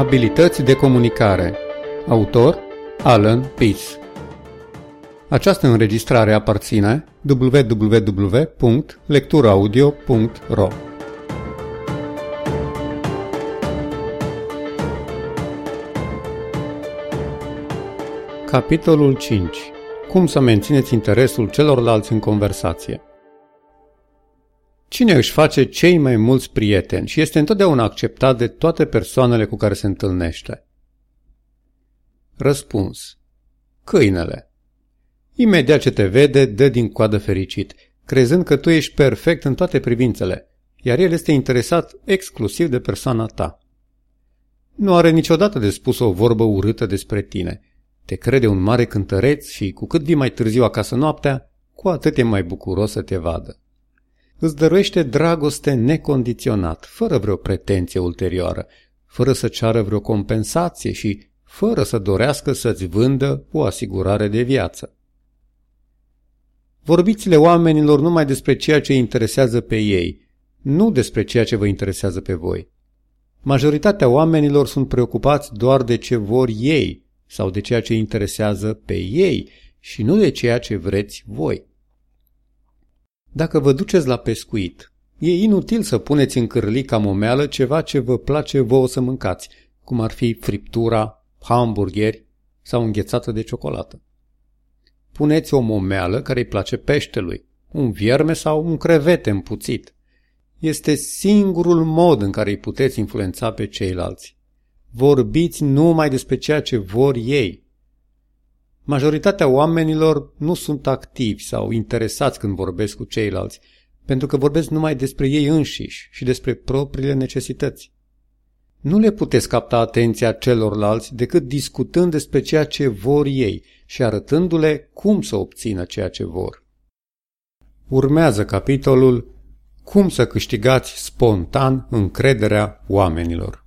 Abilități de comunicare. Autor Alan Peace Această înregistrare aparține www.lecturaudio.ro Capitolul 5. Cum să mențineți interesul celorlalți în conversație Cine își face cei mai mulți prieteni și este întotdeauna acceptat de toate persoanele cu care se întâlnește? Răspuns. Câinele. Imediat ce te vede, dă din coadă fericit, crezând că tu ești perfect în toate privințele, iar el este interesat exclusiv de persoana ta. Nu are niciodată de spus o vorbă urâtă despre tine. Te crede un mare cântăreț și cu cât vii mai târziu acasă noaptea, cu atât e mai bucuros să te vadă îți dăruiește dragoste necondiționat, fără vreo pretenție ulterioară, fără să ceară vreo compensație și fără să dorească să-ți vândă o asigurare de viață. Vorbiți-le oamenilor numai despre ceea ce interesează pe ei, nu despre ceea ce vă interesează pe voi. Majoritatea oamenilor sunt preocupați doar de ce vor ei sau de ceea ce interesează pe ei și nu de ceea ce vreți voi. Dacă vă duceți la pescuit, e inutil să puneți în cârlica momeală ceva ce vă place vouă să mâncați, cum ar fi friptura, hamburgeri sau înghețată de ciocolată. Puneți o momeală care îi place peștelui, un vierme sau un crevete împuțit. Este singurul mod în care îi puteți influența pe ceilalți. Vorbiți numai despre ceea ce vor ei, Majoritatea oamenilor nu sunt activi sau interesați când vorbesc cu ceilalți, pentru că vorbesc numai despre ei înșiși și despre propriile necesități. Nu le puteți capta atenția celorlalți decât discutând despre ceea ce vor ei și arătându-le cum să obțină ceea ce vor. Urmează capitolul Cum să câștigați spontan încrederea oamenilor.